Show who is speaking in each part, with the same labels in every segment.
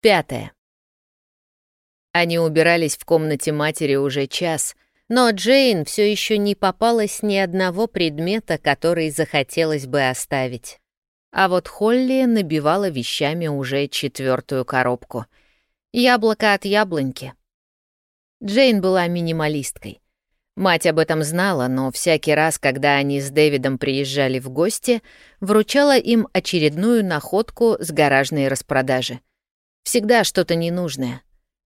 Speaker 1: Пятое. Они убирались в комнате матери уже час, но Джейн все еще не попалось ни одного предмета, который захотелось бы оставить. А вот Холли набивала вещами уже четвертую коробку. Яблоко от яблоньки. Джейн была минималисткой. Мать об этом знала, но всякий раз, когда они с Дэвидом приезжали в гости, вручала им очередную находку с гаражной распродажи. Всегда что-то ненужное.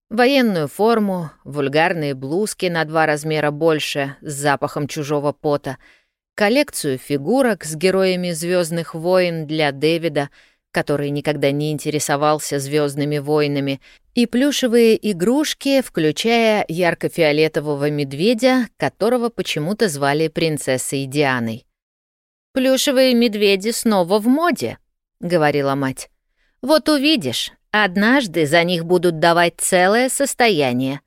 Speaker 1: Военную форму, вульгарные блузки на два размера больше с запахом чужого пота, коллекцию фигурок с героями Звездных войн для Дэвида, который никогда не интересовался Звездными войнами, и плюшевые игрушки, включая ярко-фиолетового медведя, которого почему-то звали принцессой Дианой. «Плюшевые медведи снова в моде», — говорила мать. «Вот увидишь, однажды за них будут давать целое состояние.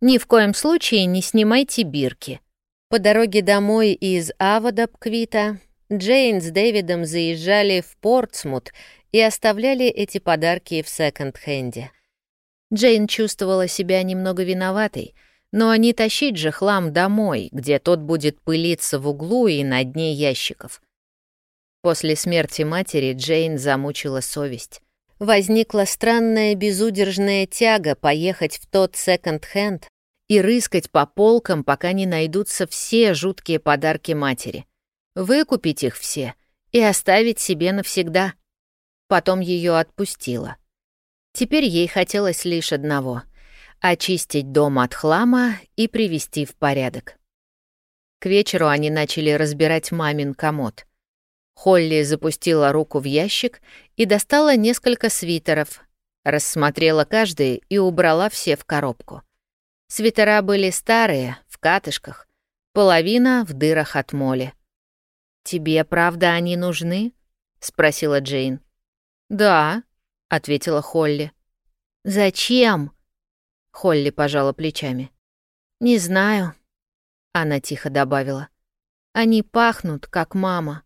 Speaker 1: Ни в коем случае не снимайте бирки». По дороге домой из Авадабквита Джейн с Дэвидом заезжали в Портсмут и оставляли эти подарки в секонд-хенде. Джейн чувствовала себя немного виноватой, но не тащить же хлам домой, где тот будет пылиться в углу и на дне ящиков. После смерти матери Джейн замучила совесть. Возникла странная безудержная тяга поехать в тот секонд-хенд и рыскать по полкам, пока не найдутся все жуткие подарки матери. Выкупить их все и оставить себе навсегда. Потом ее отпустила. Теперь ей хотелось лишь одного — очистить дом от хлама и привести в порядок. К вечеру они начали разбирать мамин комод. Холли запустила руку в ящик и достала несколько свитеров, рассмотрела каждый и убрала все в коробку. Свитера были старые, в катышках, половина в дырах от моли. «Тебе, правда, они нужны?» — спросила Джейн. «Да», — ответила Холли. «Зачем?» — Холли пожала плечами. «Не знаю», — она тихо добавила. «Они пахнут, как мама».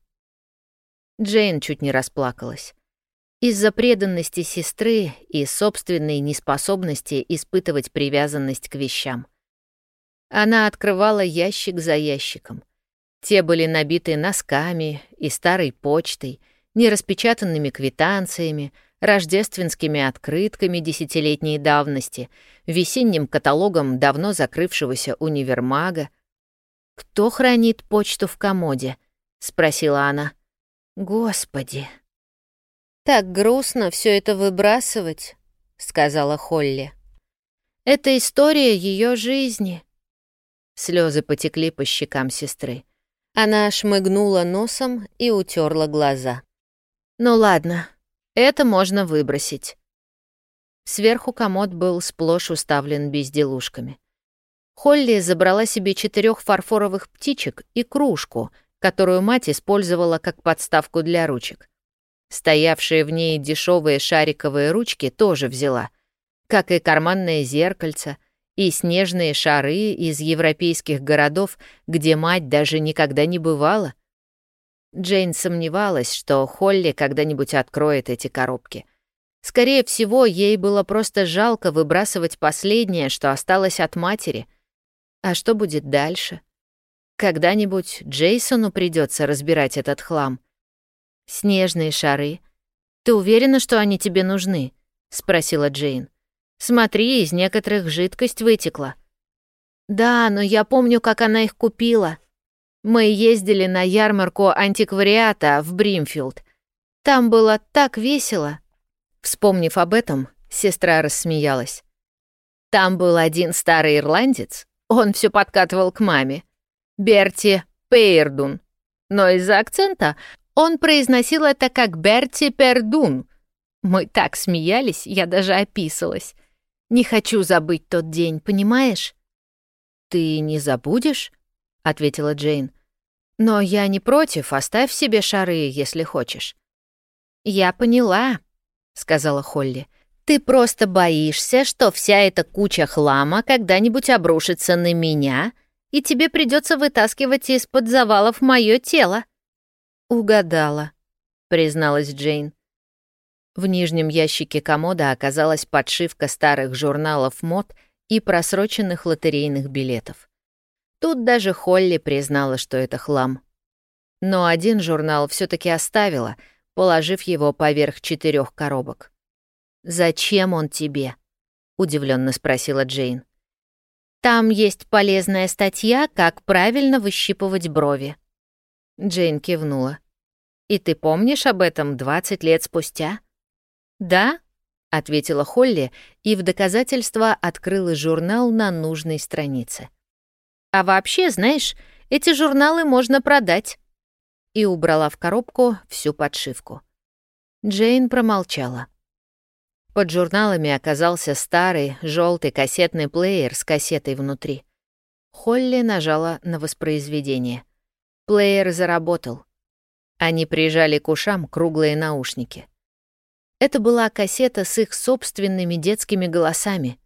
Speaker 1: Джейн чуть не расплакалась. Из-за преданности сестры и собственной неспособности испытывать привязанность к вещам. Она открывала ящик за ящиком. Те были набиты носками и старой почтой, нераспечатанными квитанциями, рождественскими открытками десятилетней давности, весенним каталогом давно закрывшегося универмага. «Кто хранит почту в комоде?» — спросила она. «Господи!» «Так грустно все это выбрасывать», — сказала Холли. «Это история ее жизни». Слезы потекли по щекам сестры. Она шмыгнула носом и утерла глаза. «Ну ладно, это можно выбросить». Сверху комод был сплошь уставлен безделушками. Холли забрала себе четырех фарфоровых птичек и кружку, которую мать использовала как подставку для ручек. Стоявшие в ней дешевые шариковые ручки тоже взяла, как и карманное зеркальце, и снежные шары из европейских городов, где мать даже никогда не бывала — Джейн сомневалась, что Холли когда-нибудь откроет эти коробки. Скорее всего, ей было просто жалко выбрасывать последнее, что осталось от матери. А что будет дальше? Когда-нибудь Джейсону придется разбирать этот хлам. «Снежные шары. Ты уверена, что они тебе нужны?» — спросила Джейн. «Смотри, из некоторых жидкость вытекла». «Да, но я помню, как она их купила», мы ездили на ярмарку антиквариата в Бримфилд. Там было так весело. Вспомнив об этом, сестра рассмеялась. Там был один старый ирландец, он все подкатывал к маме. Берти Пейрдун. Но из-за акцента он произносил это как Берти Пердун. Мы так смеялись, я даже описалась. Не хочу забыть тот день, понимаешь? «Ты не забудешь?» — ответила Джейн. «Но я не против, оставь себе шары, если хочешь». «Я поняла», — сказала Холли. «Ты просто боишься, что вся эта куча хлама когда-нибудь обрушится на меня, и тебе придется вытаскивать из-под завалов мое тело». «Угадала», — призналась Джейн. В нижнем ящике комода оказалась подшивка старых журналов мод и просроченных лотерейных билетов. Тут даже Холли признала, что это хлам. Но один журнал все таки оставила, положив его поверх четырех коробок. «Зачем он тебе?» — удивленно спросила Джейн. «Там есть полезная статья, как правильно выщипывать брови». Джейн кивнула. «И ты помнишь об этом 20 лет спустя?» «Да», — ответила Холли и в доказательство открыла журнал на нужной странице. «А вообще, знаешь, эти журналы можно продать». И убрала в коробку всю подшивку. Джейн промолчала. Под журналами оказался старый желтый кассетный плеер с кассетой внутри. Холли нажала на воспроизведение. Плеер заработал. Они прижали к ушам круглые наушники. Это была кассета с их собственными детскими голосами.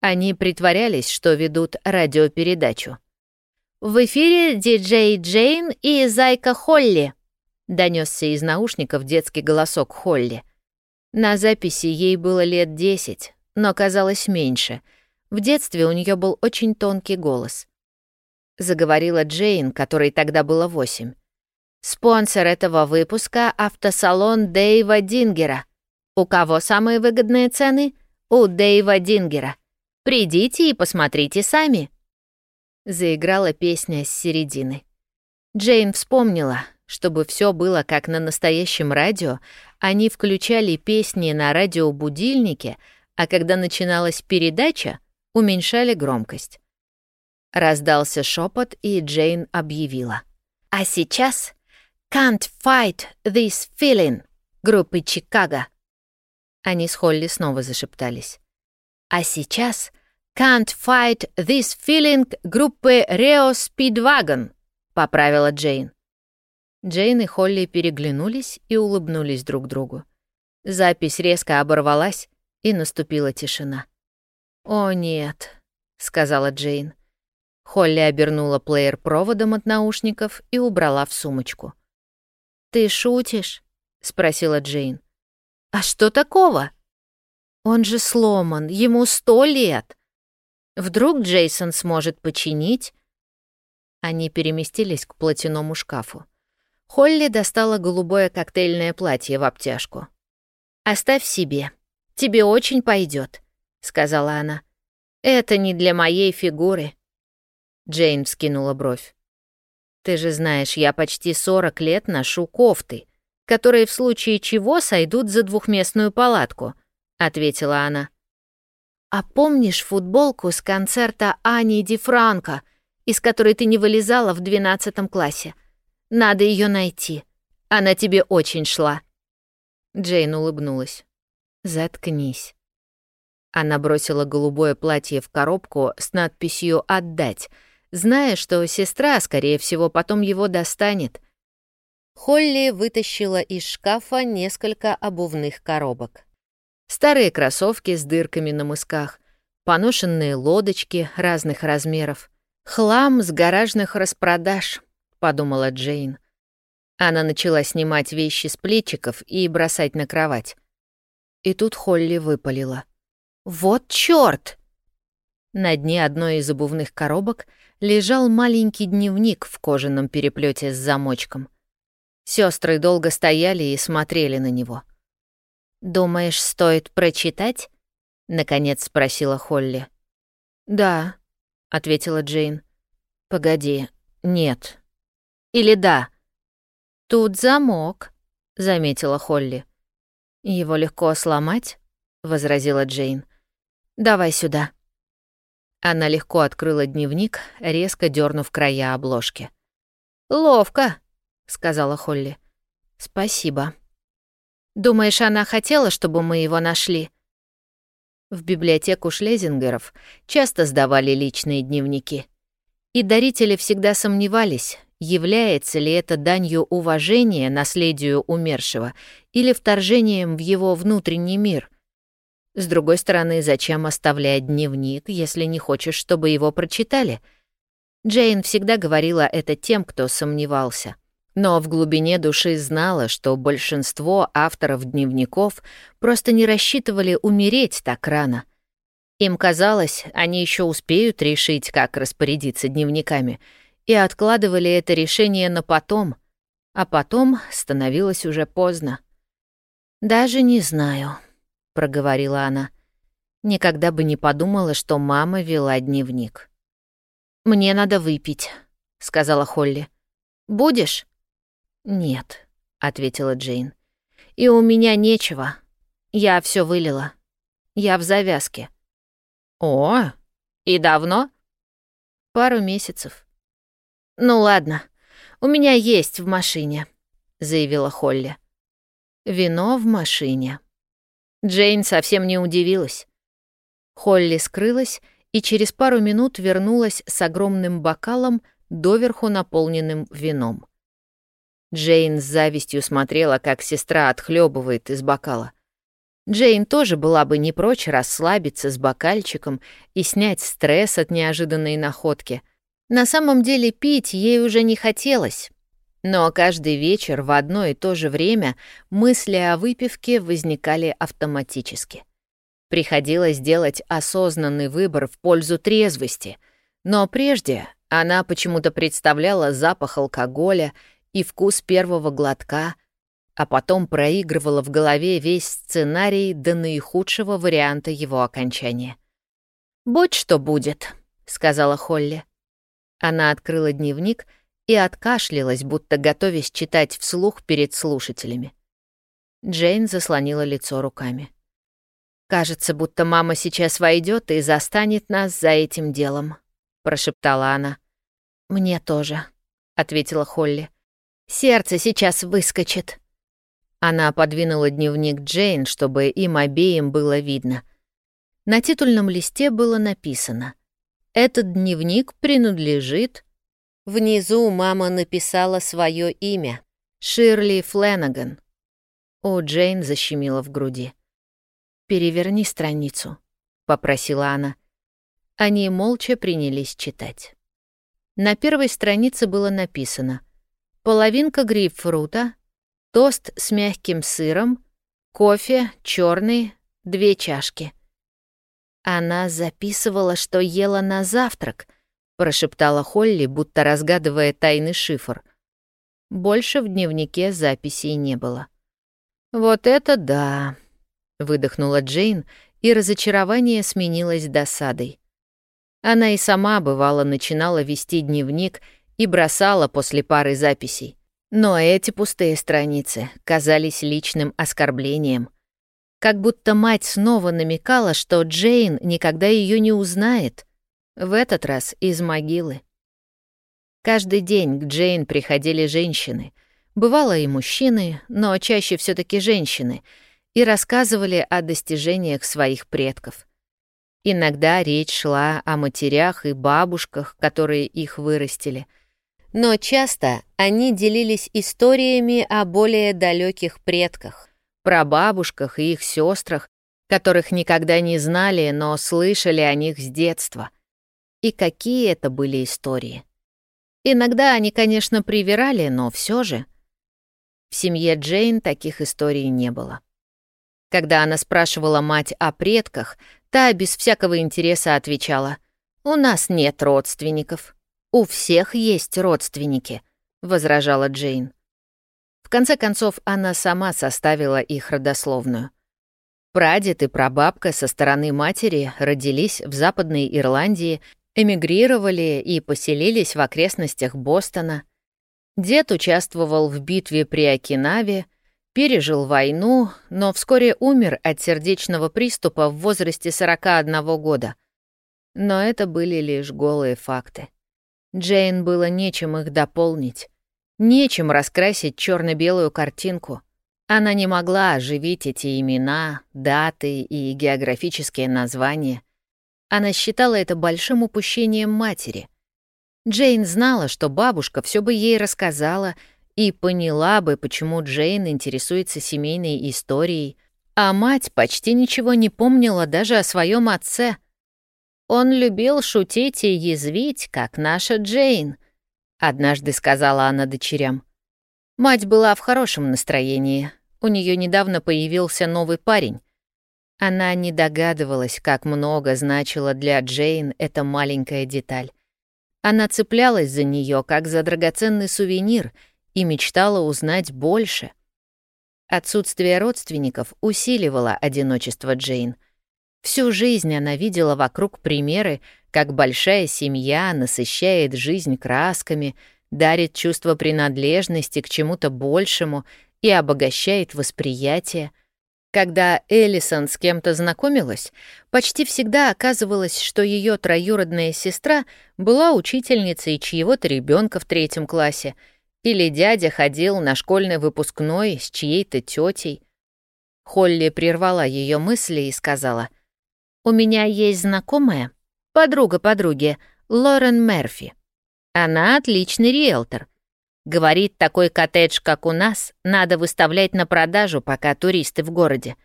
Speaker 1: Они притворялись, что ведут радиопередачу. «В эфире диджей Джейн и Зайка Холли», — донесся из наушников детский голосок Холли — на записи ей было лет десять, но казалось меньше. В детстве у нее был очень тонкий голос. Заговорила Джейн, которой тогда было восемь. Спонсор этого выпуска — автосалон Дэйва Дингера. У кого самые выгодные цены? У Дэйва Дингера. Придите и посмотрите сами. Заиграла песня с середины. Джейн вспомнила, чтобы все было как на настоящем радио, они включали песни на радиобудильнике, а когда начиналась передача, уменьшали громкость. Раздался шепот, и Джейн объявила. «А сейчас Can't Fight This Feeling» группы «Чикаго». Они с Холли снова зашептались. «А сейчас Can't Fight This Feeling» группы «Rio Speedwagon», — поправила Джейн. Джейн и Холли переглянулись и улыбнулись друг другу. Запись резко оборвалась, и наступила тишина. «О, нет», — сказала Джейн. Холли обернула плеер проводом от наушников и убрала в сумочку. «Ты шутишь?» — спросила Джейн. «А что такого?» «Он же сломан, ему сто лет. Вдруг Джейсон сможет починить?» Они переместились к платяному шкафу. Холли достала голубое коктейльное платье в обтяжку. «Оставь себе. Тебе очень пойдет, сказала она. «Это не для моей фигуры». Джейн вскинула бровь. «Ты же знаешь, я почти 40 лет ношу кофты, которые в случае чего сойдут за двухместную палатку», — ответила она. «А помнишь футболку с концерта Ани Ди Франко, из которой ты не вылезала в двенадцатом классе? Надо ее найти. Она тебе очень шла». Джейн улыбнулась. «Заткнись». Она бросила голубое платье в коробку с надписью «Отдать», зная, что сестра, скорее всего, потом его достанет. Холли вытащила из шкафа несколько обувных коробок. Старые кроссовки с дырками на мысках, поношенные лодочки разных размеров, хлам с гаражных распродаж — подумала Джейн. Она начала снимать вещи с плечиков и бросать на кровать. И тут Холли выпалила. «Вот чёрт!» На дне одной из обувных коробок лежал маленький дневник в кожаном переплете с замочком. Сестры долго стояли и смотрели на него. «Думаешь, стоит прочитать?» — наконец спросила Холли. «Да», — ответила Джейн. «Погоди, нет, или да?» «Тут замок», — заметила Холли. «Его легко сломать?» — возразила Джейн. «Давай сюда». Она легко открыла дневник, резко дернув края обложки. «Ловко», — сказала Холли. «Спасибо». «Думаешь, она хотела, чтобы мы его нашли?» В библиотеку Шлезингеров часто сдавали личные дневники. И дарители всегда сомневались, является ли это данью уважения наследию умершего или вторжением в его внутренний мир. С другой стороны, зачем оставлять дневник, если не хочешь, чтобы его прочитали? Джейн всегда говорила это тем, кто сомневался. но в глубине души знала, что большинство авторов дневников просто не рассчитывали умереть так рано. Им казалось, они еще успеют решить, как распорядиться дневниками, и откладывали это решение на потом, а потом становилось уже поздно. «Даже не знаю», — проговорила она. Никогда бы не подумала, что мама вела дневник. «Мне надо выпить», — сказала Холли. «Будешь?» «Нет», — ответила Джейн. «И у меня нечего. Я все вылила. Я в завязке». «О, и давно?» «Пару месяцев». «Ну ладно, у меня есть в машине», — заявила Холли. «Вино в машине». Джейн совсем не удивилась. Холли скрылась и через пару минут вернулась с огромным бокалом, доверху наполненным вином. Джейн с завистью смотрела, как сестра отхлебывает из бокала. Джейн тоже была бы не прочь расслабиться с бокальчиком и снять стресс от неожиданной находки. На самом деле пить ей уже не хотелось. Но каждый вечер в одно и то же время мысли о выпивке возникали автоматически. Приходилось делать осознанный выбор в пользу трезвости, но прежде она почему-то представляла запах алкоголя и вкус первого глотка, а потом проигрывала в голове весь сценарий до наихудшего варианта его окончания. «Будь что будет», — сказала Холли. Она открыла дневник и откашлялась, будто готовясь читать вслух перед слушателями. Джейн заслонила лицо руками. «Кажется, будто мама сейчас войдет и застанет нас за этим делом», — прошептала она. «Мне тоже», — ответила Холли. Сердце сейчас выскочит». Она подвинула дневник Джейн, чтобы им обеим было видно. На титульном листе было написано «Этот дневник принадлежит...» Внизу мама написала свое имя — Ширли Фленаган. У Джейн защемило в груди. «Переверни страницу», — попросила она. Они молча принялись читать. На первой странице было написано — половинка грейпфрута, тост с мягким сыром, кофе черный, две чашки. Она записывала, что ела на завтрак, прошептала Холли, будто разгадывая тайный шифр. Больше в дневнике записей не было. «Вот это да!» — выдохнула Джейн, и разочарование сменилось досадой. Она и сама, бывало, начинала вести дневник — и бросала после пары записей. Но эти пустые страницы казались личным оскорблением. Как будто мать снова намекала, что Джейн никогда ее не узнает. В этот раз из могилы. Каждый день к Джейн приходили женщины. Бывало и мужчины, но чаще все таки женщины, и рассказывали о достижениях своих предков. Иногда речь шла о матерях и бабушках, которые их вырастили — но часто они делились историями о более далеких предках, прабабушках и их сестрах, которых никогда не знали, но слышали о них с детства. И какие это были истории. Иногда они, конечно, привирали, но все же. В семье Джейн таких историй не было. Когда она спрашивала мать о предках, та без всякого интереса отвечала, «У нас нет родственников». «У всех есть родственники», — возражала Джейн. Конце концов, она сама составила их родословную. Прадед и прабабка со стороны матери родились в Западной Ирландии, эмигрировали и поселились в окрестностях Бостона. Дед участвовал в битве при Окинаве, пережил войну, но вскоре умер от сердечного приступа в возрасте 41 года. Но это были лишь голые факты. Джейн было нечем их дополнить, нечем раскрасить черно белую картинку. Она не могла оживить эти имена, даты и географические названия. Она считала это большим упущением матери. Джейн знала, что бабушка все бы ей рассказала и поняла бы, почему Джейн интересуется семейной историей, а мать почти ничего не помнила даже о своем отце — он любил шутить и язвить, как наша Джейн», — однажды сказала она дочерям. Мать была в хорошем настроении. У нее недавно появился новый парень. Она не догадывалась, как много значила для Джейн эта маленькая деталь. Она цеплялась за нее, как за драгоценный сувенир, и мечтала узнать больше. Отсутствие родственников усиливало одиночество Джейн. Всю жизнь она видела вокруг примеры, как большая семья насыщает жизнь красками, дарит чувство принадлежности к чему-то большему и обогащает восприятие — когда Эллисон с кем-то знакомилась, почти всегда оказывалось, что ее троюродная сестра была учительницей чьего-то ребенка в третьем классе, или дядя ходил на школьный выпускной с чьей-то тетей. Холли прервала ее мысли и сказала, «У меня есть знакомая, подруга подруги, Лорен Мерфи. Она отличный риэлтор. Говорит, такой коттедж, как у нас, надо выставлять на продажу, пока туристы в городе.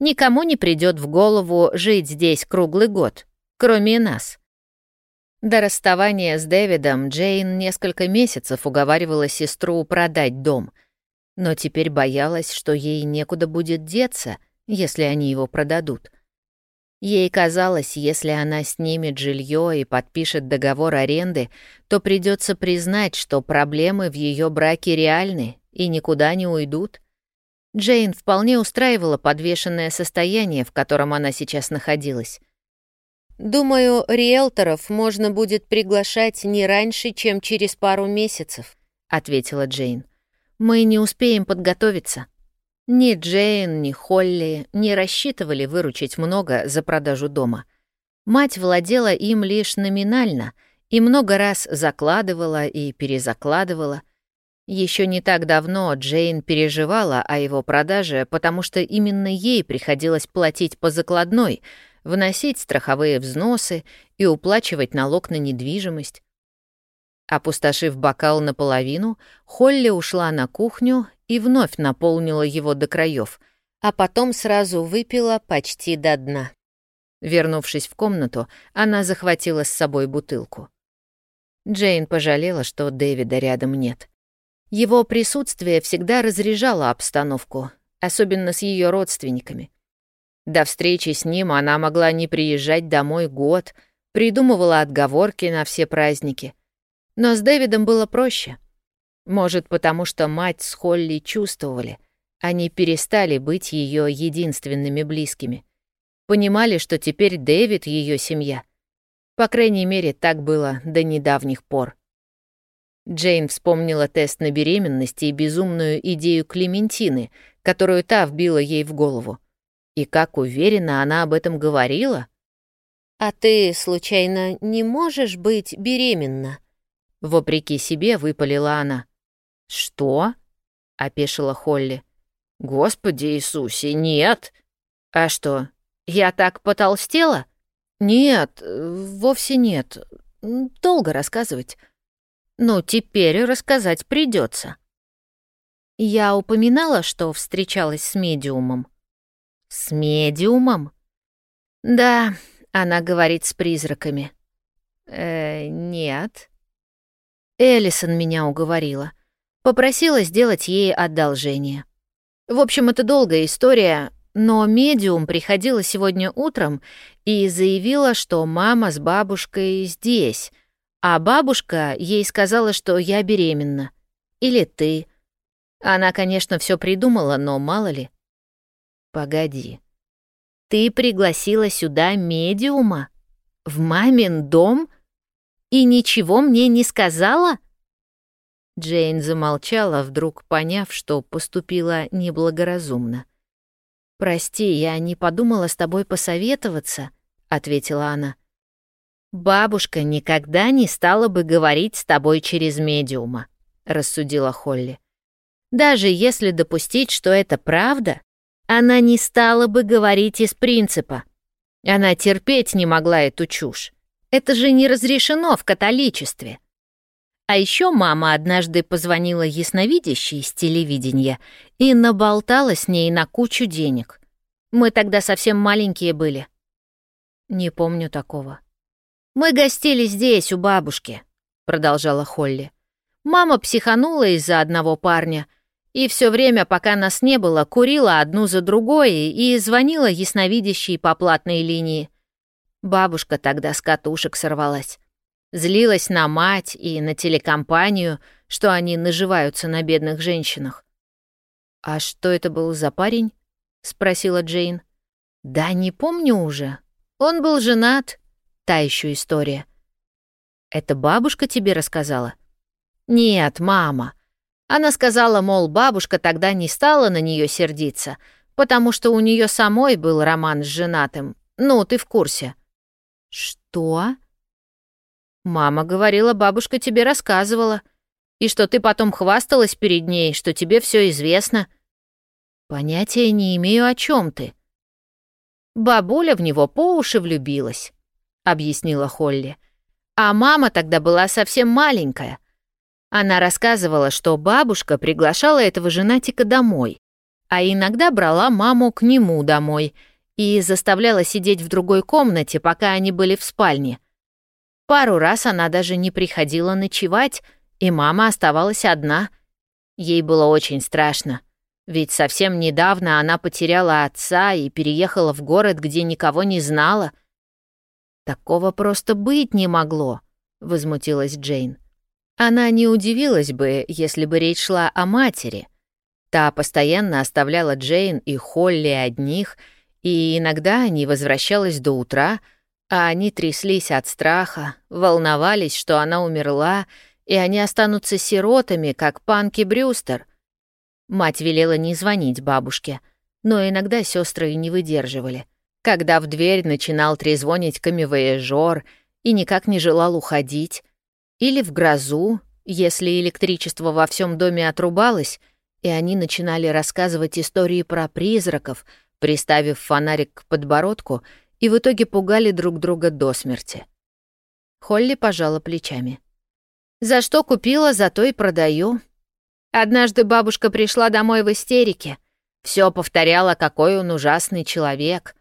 Speaker 1: Никому не придет в голову жить здесь круглый год, кроме нас. До расставания с Дэвидом Джейн несколько месяцев уговаривала сестру продать дом, но теперь боялась, что ей некуда будет деться, если они его продадут. Ей казалось, если она снимет жилье и подпишет договор аренды, то придется признать, что проблемы в ее браке реальны и никуда не уйдут. Джейн вполне устраивала подвешенное состояние, в котором она сейчас находилась. «Думаю, риэлторов можно будет приглашать не раньше, чем через пару месяцев», — ответила Джейн. «Мы не успеем подготовиться». Ни Джейн, ни Холли не рассчитывали выручить много за продажу дома. Мать владела им лишь номинально и много раз закладывала и перезакладывала. Еще не так давно Джейн переживала о его продаже, потому что именно ей приходилось платить по закладной, вносить страховые взносы и уплачивать налог на недвижимость. Опустошив бокал наполовину, Холли ушла на кухню и вновь наполнила его до краев, а потом сразу выпила почти до дна. Вернувшись в комнату, она захватила с собой бутылку. Джейн пожалела, что Дэвида рядом нет. Его присутствие всегда разряжало обстановку, особенно с ее родственниками. До встречи с ним она могла не приезжать домой год, придумывала отговорки на все праздники — но с Дэвидом было проще. Может, потому что мать с Холли чувствовали, они перестали быть ее единственными близкими. Понимали, что теперь Дэвид — ее семья. По крайней мере, так было до недавних пор. Джейн вспомнила тест на беременность и безумную идею Клементины, которую та вбила ей в голову. И как уверенно она об этом говорила. «А ты, случайно, не можешь быть беременна?» Вопреки себе выпалила она. «Что?» — опешила Холли. «Господи Иисусе, нет!» «А что, я так потолстела?» «Нет, вовсе нет. Долго рассказывать». «Ну, теперь рассказать придется. Я упоминала, что встречалась с медиумом. С медиумом? Да, она говорит с призраками. Э, нет. Эллисон меня уговорила. Попросила сделать ей одолжение. В общем, это долгая история, но медиум приходила сегодня утром и заявила, что мама с бабушкой здесь, а бабушка ей сказала, что я беременна. Или ты. Она, конечно, все придумала, но мало ли. Погоди. Ты пригласила сюда медиума? В мамин дом? И ничего мне не сказала?» Джейн замолчала, вдруг поняв, что поступила неблагоразумно. «Прости, я не подумала с тобой посоветоваться», — ответила она. «Бабушка никогда не стала бы говорить с тобой через медиума», — рассудила Холли. «Даже если допустить, что это правда, она не стала бы говорить из принципа. Она терпеть не могла эту чушь. Это же не разрешено в католичестве. А еще мама однажды позвонила ясновидящей из телевидения и наболтала с ней на кучу денег. Мы тогда совсем маленькие были. Не помню такого. Мы гостили здесь, у бабушки, продолжала Холли. Мама психанула из-за одного парня, И все время, пока нас не было, курила одну за другой и звонила ясновидящей по платной линии. Бабушка тогда с катушек сорвалась. Злилась на мать и на телекомпанию, что они наживаются на бедных женщинах. «А что это был за парень?» — спросила Джейн. «Да не помню уже. Он был женат. Та еще история». «Это бабушка тебе рассказала?» «Нет, мама. Она сказала, мол, бабушка тогда не стала на нее сердиться, потому что у нее самой был роман с женатым. Ну, ты в курсе». «Что?» «Мама говорила, бабушка тебе рассказывала, и что ты потом хвасталась перед ней, что тебе все известно». «Понятия не имею, о чем ты». «Бабуля в него по уши влюбилась», — объяснила Холли. «А мама тогда была совсем маленькая. Она рассказывала, что бабушка приглашала этого женатика домой, а иногда брала маму к нему домой и заставляла сидеть в другой комнате, пока они были в спальне. Пару раз она даже не приходила ночевать, и мама оставалась одна. Ей было очень страшно, ведь совсем недавно она потеряла отца и переехала в город, где никого не знала. «Такого просто быть не могло», — возмутилась Джейн. Она не удивилась бы, если бы речь шла о матери. Та постоянно оставляла Джейн и Холли одних, и иногда не возвращалась до утра, а они тряслись от страха, волновались, что она умерла, и они останутся сиротами, как Панки Брюстер. Мать велела не звонить бабушке, но иногда сестры и не выдерживали. Когда в дверь начинал трезвонить камевояжер и никак не желал уходить, или в грозу, если электричество во всем доме отрубалось, и они начинали рассказывать истории про призраков, приставив фонарик к подбородку, и в итоге пугали друг друга до смерти. Холли пожала плечами. «За что купила, за то и продаю. Однажды бабушка пришла домой в истерике. Все повторяла, какой он ужасный человек.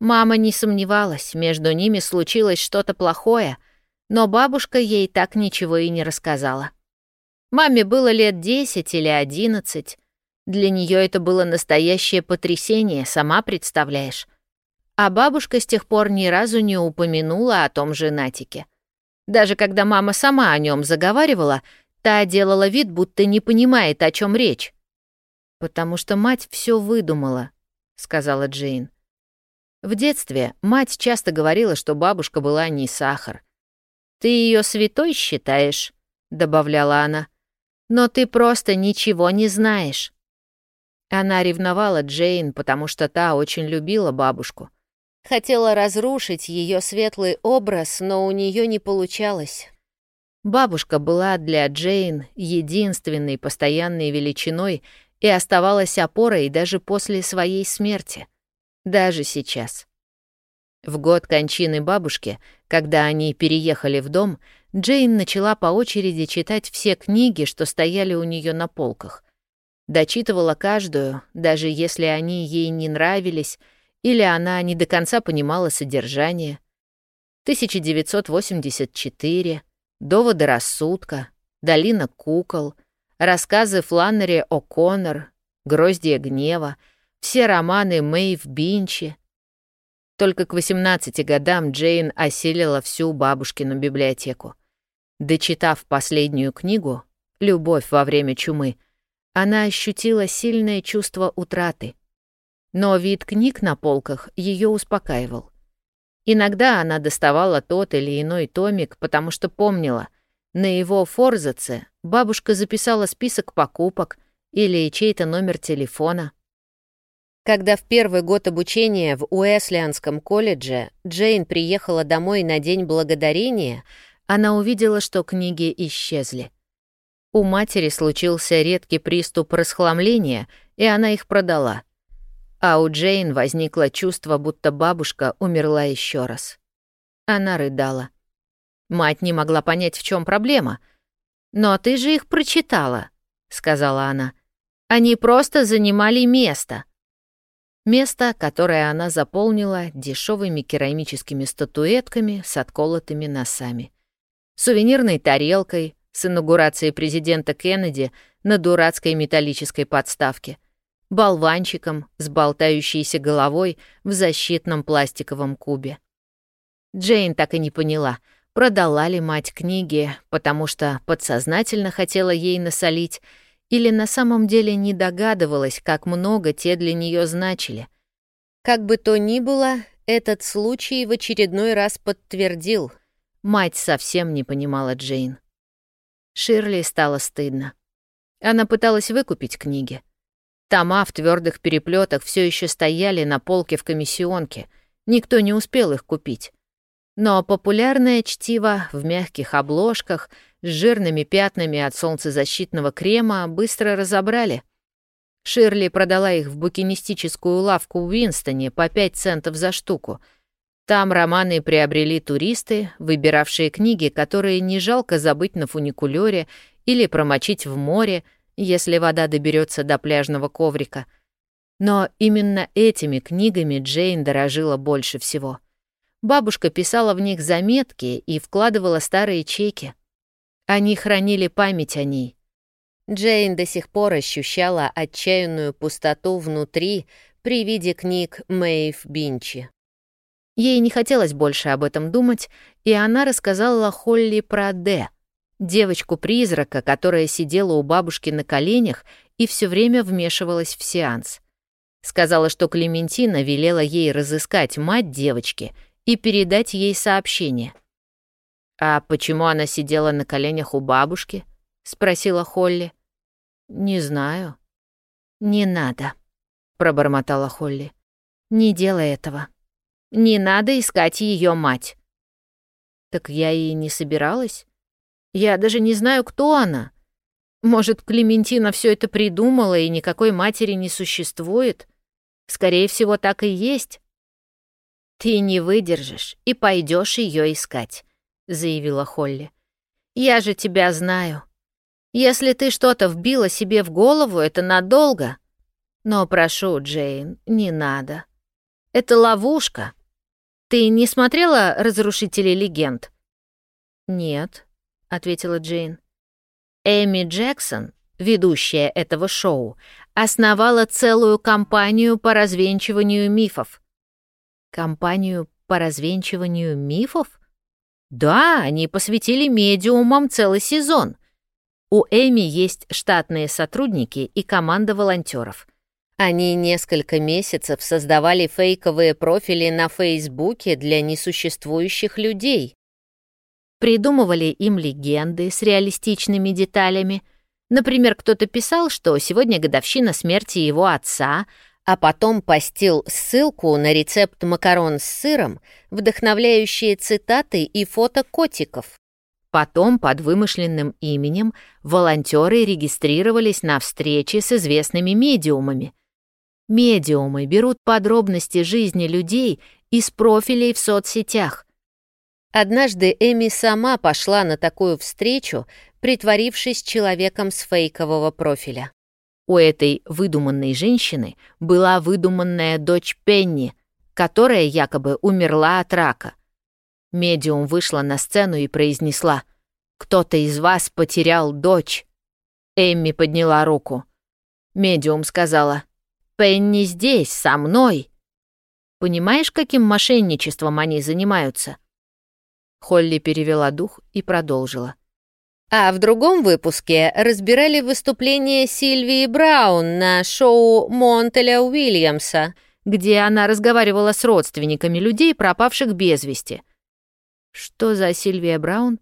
Speaker 1: Мама не сомневалась, между ними случилось что-то плохое — но бабушка ей так ничего и не рассказала. Маме было лет десять или одиннадцать. Для нее это было настоящее потрясение, сама представляешь. А бабушка с тех пор ни разу не упомянула о том женатике. Даже когда мама сама о нем заговаривала, та делала вид, будто не понимает, о чем речь. «Потому что мать все выдумала», — сказала Джейн. В детстве мать часто говорила, что бабушка была не сахар. «Ты ее святой считаешь?» — добавляла она. «Но ты просто ничего не знаешь». Она ревновала Джейн, потому что та очень любила бабушку. Хотела разрушить ее светлый образ, но у нее не получалось. Бабушка была для Джейн единственной постоянной величиной и оставалась опорой даже после своей смерти. Даже сейчас. В год кончины бабушки, когда они переехали в дом, Джейн начала по очереди читать все книги, что стояли у нее на полках. Дочитывала каждую, даже если они ей не нравились или она не до конца понимала содержание. 1984, «Доводы рассудка», «Долина кукол», рассказы Фланнери О'Коннор, «Гроздья гнева», все романы Мэйв Бинчи — только к 18 годам Джейн осилила всю бабушкину библиотеку. Дочитав последнюю книгу «Любовь во время чумы», она ощутила сильное чувство утраты. Но вид книг на полках ее успокаивал. Иногда она доставала тот или иной томик, потому что помнила, на его форзаце бабушка записала список покупок или чей-то номер телефона — когда в первый год обучения в Уэслианском колледже Джейн приехала домой на День Благодарения, она увидела, что книги исчезли. У матери случился редкий приступ расхламления, и она их продала. А у Джейн возникло чувство, будто бабушка умерла еще раз. Она рыдала. Мать не могла понять, в чем проблема. «Но ты же их прочитала», — сказала она. «Они просто занимали место». Место, которое она заполнила дешевыми керамическими статуэтками с отколотыми носами, сувенирной тарелкой с инаугурацией президента Кеннеди на дурацкой металлической подставке, болванчиком с болтающейся головой в защитном пластиковом кубе. Джейн так и не поняла, продала ли мать книги, потому что подсознательно хотела ей насолить, или на самом деле не догадывалась, как много те для нее значили. Как бы то ни было, этот случай в очередной раз подтвердил. Мать совсем не понимала Джейн. Ширли стало стыдно. Она пыталась выкупить книги. Тома в твердых переплетах все еще стояли на полке в комиссионке. Никто не успел их купить. Но популярное чтиво в мягких обложках с жирными пятнами от солнцезащитного крема быстро разобрали. Ширли продала их в букинистическую лавку в Уинстоне по 5 центов за штуку. Там романы приобрели туристы, выбиравшие книги, которые не жалко забыть на фуникулёре или промочить в море, если вода доберется до пляжного коврика. Но именно этими книгами Джейн дорожила больше всего. Бабушка писала в них заметки и вкладывала старые чеки. Они хранили память о ней. Джейн до сих пор ощущала отчаянную пустоту внутри при виде книг Мэйв Бинчи. Ей не хотелось больше об этом думать, и она рассказала Холли про Д, девочку-призрака, которая сидела у бабушки на коленях и все время вмешивалась в сеанс. Сказала, что Клементина велела ей разыскать мать девочки и передать ей сообщение. «А почему она сидела на коленях у бабушки?» — спросила Холли. «Не знаю». «Не надо», — пробормотала Холли. «Не делай этого. Не надо искать ее мать». «Так я и не собиралась. Я даже не знаю, кто она. Может, Клементина все это придумала, и никакой матери не существует? Скорее всего, так и есть. «Ты не выдержишь и пойдешь ее искать», — заявила Холли. «Я же тебя знаю. Если ты что-то вбила себе в голову, это надолго. Но прошу, Джейн, не надо. Это ловушка. Ты не смотрела «Разрушители легенд»?» «Нет», — ответила Джейн. Эми Джексон, ведущая этого шоу, основала целую кампанию по развенчиванию мифов. Компанию по развенчиванию мифов? Да, они посвятили медиумам целый сезон. У Эми есть штатные сотрудники и команда волонтеров. Они несколько месяцев создавали фейковые профили на Фейсбуке для несуществующих людей. Придумывали им легенды с реалистичными деталями. Например, кто-то писал, что сегодня годовщина смерти его отца, а потом постил ссылку на рецепт макарон с сыром, вдохновляющие цитаты и фото котиков. Потом под вымышленным именем волонтеры регистрировались на встречи с известными медиумами. Медиумы берут подробности жизни людей из профилей в соцсетях. Однажды Эми сама пошла на такую встречу, притворившись человеком с фейкового профиля. У этой выдуманной женщины была выдуманная дочь Пенни, которая якобы умерла от рака. Медиум вышла на сцену и произнесла «Кто-то из вас потерял дочь». Эмми подняла руку. Медиум сказала «Пенни здесь, со мной». Понимаешь, каким мошенничеством они занимаются?» Холли перевела дух и продолжила. А в другом выпуске разбирали выступление Сильвии Браун на шоу Монтеля Уильямса, где она разговаривала с родственниками людей, пропавших без вести. «Что за Сильвия Браун?»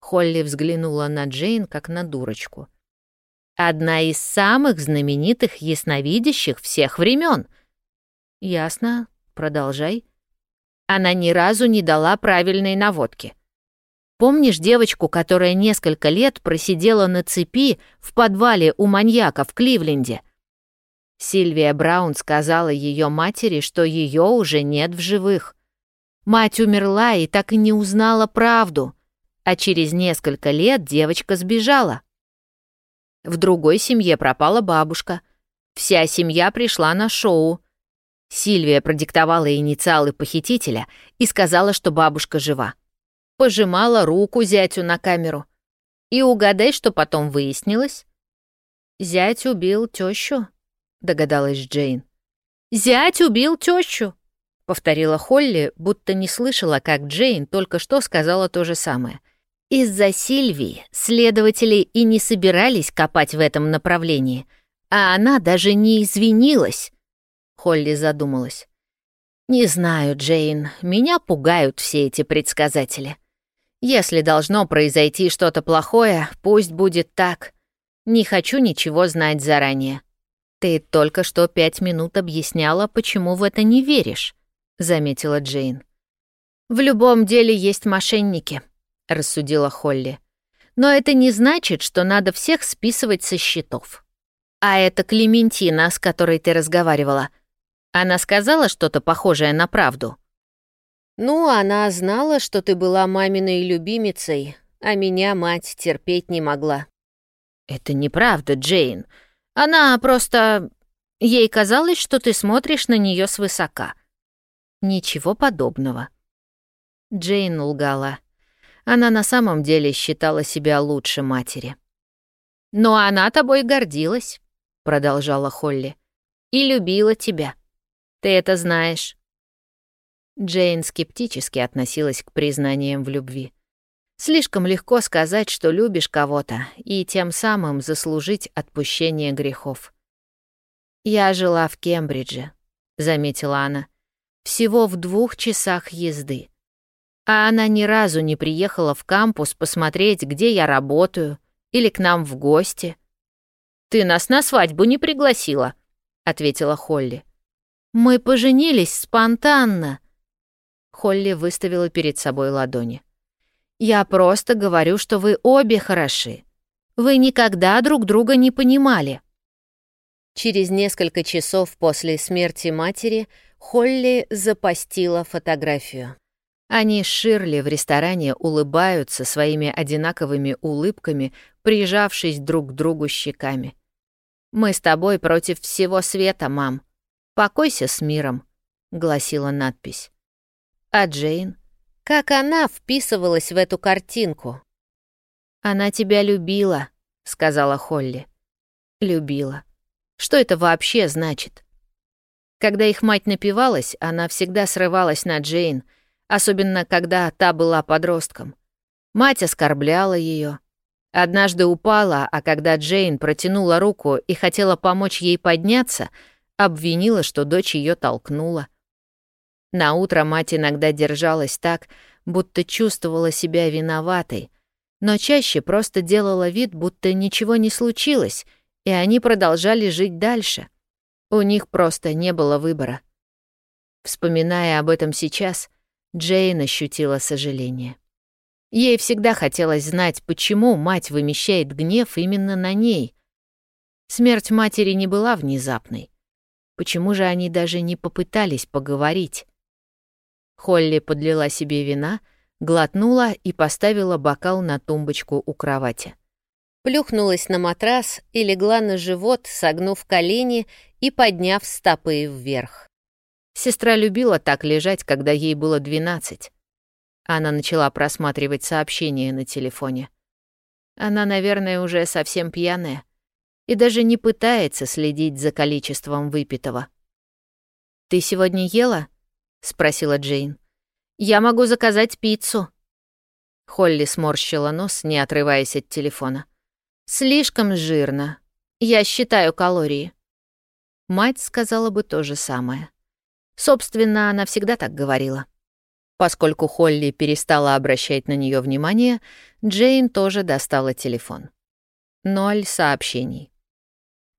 Speaker 1: Холли взглянула на Джейн, как на дурочку. «Одна из самых знаменитых ясновидящих всех времен. «Ясно. Продолжай». Она ни разу не дала правильной наводки. Помнишь девочку, которая несколько лет просидела на цепи в подвале у маньяка в Кливленде? Сильвия Браун сказала ее матери, что ее уже нет в живых. Мать умерла и так и не узнала правду, а через несколько лет девочка сбежала. В другой семье пропала бабушка. Вся семья пришла на шоу. Сильвия продиктовала инициалы похитителя и сказала, что бабушка жива пожимала руку зятю на камеру. И угадай, что потом выяснилось. «Зять убил тещу», — догадалась Джейн. «Зять убил тещу», — повторила Холли, будто не слышала, как Джейн только что сказала то же самое. Из-за Сильвии следователи и не собирались копать в этом направлении, а она даже не извинилась. Холли задумалась. «Не знаю, Джейн, меня пугают все эти предсказатели. Если должно произойти что-то плохое, пусть будет так. Не хочу ничего знать заранее. Ты только что пять минут объясняла, почему в это не веришь, заметила Джейн. В любом деле есть мошенники, рассудила Холли. Но это не значит, что надо всех списывать со счетов. А это Клементина, с которой ты разговаривала. Она сказала что-то похожее на правду. Ну, она знала, что ты была маминой любимицей, а меня мать терпеть не могла. «Это неправда, Джейн. Она просто... Ей казалось, что ты смотришь на нее свысока». «Ничего подобного». Джейн лгала. Она на самом деле считала себя лучше матери. «Но она тобой гордилась», — продолжала Холли. «И любила тебя. Ты это знаешь». Джейн скептически относилась к признаниям в любви. Слишком легко сказать, что любишь кого-то, и тем самым заслужить отпущение грехов. «Я жила в Кембридже», — заметила она, — «всего в двух часах езды. А она ни разу не приехала в кампус посмотреть, где я работаю, или к нам в гости». «Ты нас на свадьбу не пригласила», — ответила Холли. «Мы поженились спонтанно», — Холли выставила перед собой ладони. Я просто говорю, что вы обе хороши. Вы никогда друг друга не понимали». Через несколько часов после смерти матери Холли запостила фотографию. Они с Ширли в ресторане улыбаются своими одинаковыми улыбками, прижавшись друг к другу щеками. «Мы с тобой против всего света, мам. Покойся с миром», — гласила надпись. А Джейн? Как она вписывалась в эту картинку? «Она тебя любила», — сказала Холли. «Любила. Что это вообще значит?» Когда их мать напивалась, она всегда срывалась на Джейн, особенно когда та была подростком. Мать оскорбляла ее. Однажды упала, а когда Джейн протянула руку и хотела помочь ей подняться, обвинила, что дочь ее толкнула. На утро мать иногда держалась так, будто чувствовала себя виноватой, но чаще просто делала вид, будто ничего не случилось, и они продолжали жить дальше. У них просто не было выбора. Вспоминая об этом сейчас, Джейн ощутила сожаление. Ей всегда хотелось знать, почему мать вымещает гнев именно на ней. Смерть матери не была внезапной. Почему же они даже не попытались поговорить? Холли подлила себе вина, глотнула и поставила бокал на тумбочку у кровати. Плюхнулась на матрас и легла на живот, согнув колени и подняв стопы вверх. Сестра любила так лежать, когда ей было двенадцать. Она начала просматривать сообщения на телефоне. Она, наверное, уже совсем пьяная и даже не пытается следить за количеством выпитого. «Ты сегодня ела?» — спросила Джейн. «Я могу заказать пиццу». Холли сморщила нос, не отрываясь от телефона. «Слишком жирно. Я считаю калории». Мать сказала бы то же самое. Собственно, она всегда так говорила. Поскольку Холли перестала обращать на нее внимание, Джейн тоже достала телефон. Ноль сообщений.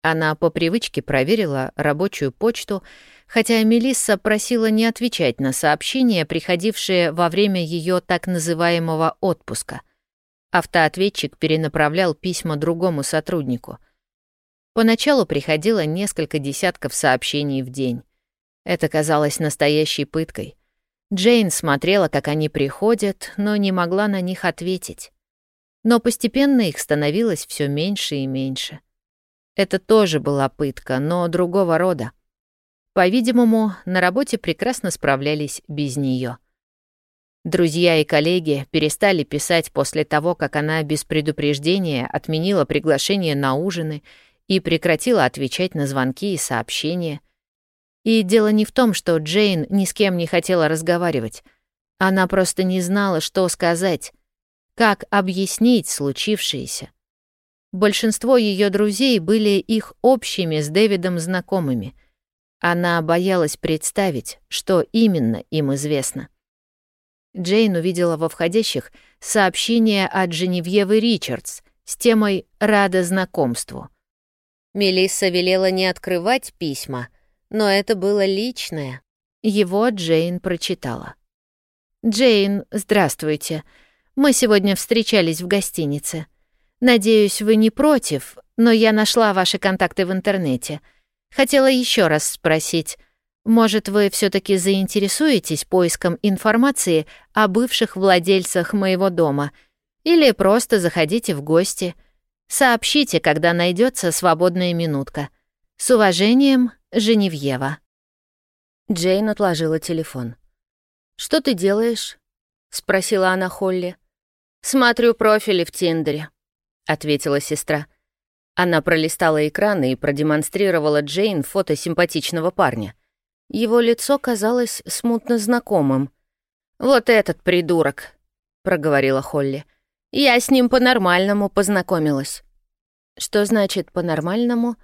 Speaker 1: Она по привычке проверила рабочую почту, хотя Мелисса просила не отвечать на сообщения, приходившие во время ее так называемого отпуска. Автоответчик перенаправлял письма другому сотруднику. Поначалу приходило несколько десятков сообщений в день. Это казалось настоящей пыткой. Джейн смотрела, как они приходят, но не могла на них ответить. Но постепенно их становилось все меньше и меньше. Это тоже была пытка, но другого рода. По-видимому, на работе прекрасно справлялись без нее. Друзья и коллеги перестали писать после того, как она без предупреждения отменила приглашение на ужины и прекратила отвечать на звонки и сообщения. И дело не в том, что Джейн ни с кем не хотела разговаривать. Она просто не знала, что сказать, как объяснить случившееся. Большинство ее друзей были их общими с Дэвидом знакомыми. Она боялась представить, что именно им известно. Джейн увидела во входящих сообщение от Женевьевы Ричардс с темой «Рада знакомству». Мелисса велела не открывать письма, но это было личное. Его Джейн прочитала. «Джейн, здравствуйте. Мы сегодня встречались в гостинице. Надеюсь, вы не против, но я нашла ваши контакты в интернете. Хотела еще раз спросить, может, вы все таки заинтересуетесь поиском информации о бывших владельцах моего дома или просто заходите в гости. Сообщите, когда найдется свободная минутка. С уважением, Женевьева. Джейн отложила телефон. «Что ты делаешь?» — спросила она Холли. «Смотрю профили в Тиндере», — ответила сестра. Она пролистала экраны и продемонстрировала Джейн фото симпатичного парня. Его лицо казалось смутно знакомым. «Вот этот придурок», — проговорила Холли. «Я с ним по-нормальному познакомилась». «Что значит «по-нормальному»?»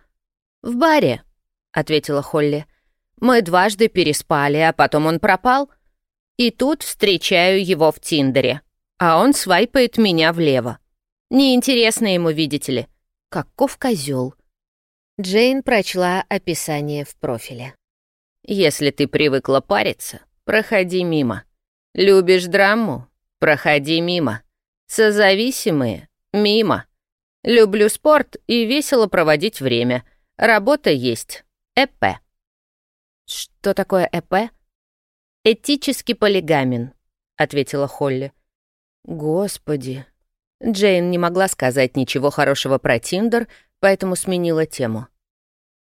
Speaker 1: «В баре», — ответила Холли. «Мы дважды переспали, а потом он пропал. И тут встречаю его в Тиндере, а он свайпает меня влево. Неинтересно ему, видите ли. Каков козел. Джейн прочла описание в профиле. «Если ты привыкла париться, проходи мимо. Любишь драму? Проходи мимо. Созависимые? Мимо. Люблю спорт и весело проводить время. Работа есть. ЭП». «Что такое ЭП?» «Этический полигамен», — ответила Холли. «Господи, Джейн не могла сказать ничего хорошего про Тиндер, поэтому сменила тему.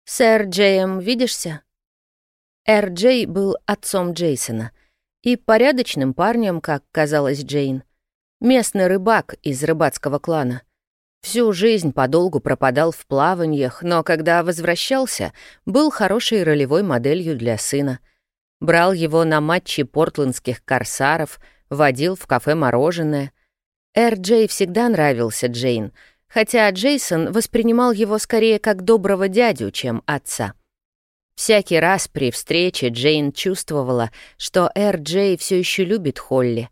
Speaker 1: «Сэр Джейм, видишься?» Эр Джей был отцом Джейсона и порядочным парнем, как казалось Джейн. Местный рыбак из рыбацкого клана. Всю жизнь подолгу пропадал в плаваньях, но когда возвращался, был хорошей ролевой моделью для сына. Брал его на матчи портландских корсаров, водил в кафе мороженое — Эр Джей всегда нравился Джейн, хотя Джейсон воспринимал его скорее как доброго дядю, чем отца. Всякий раз при встрече Джейн чувствовала, что Эр Джей все еще любит Холли.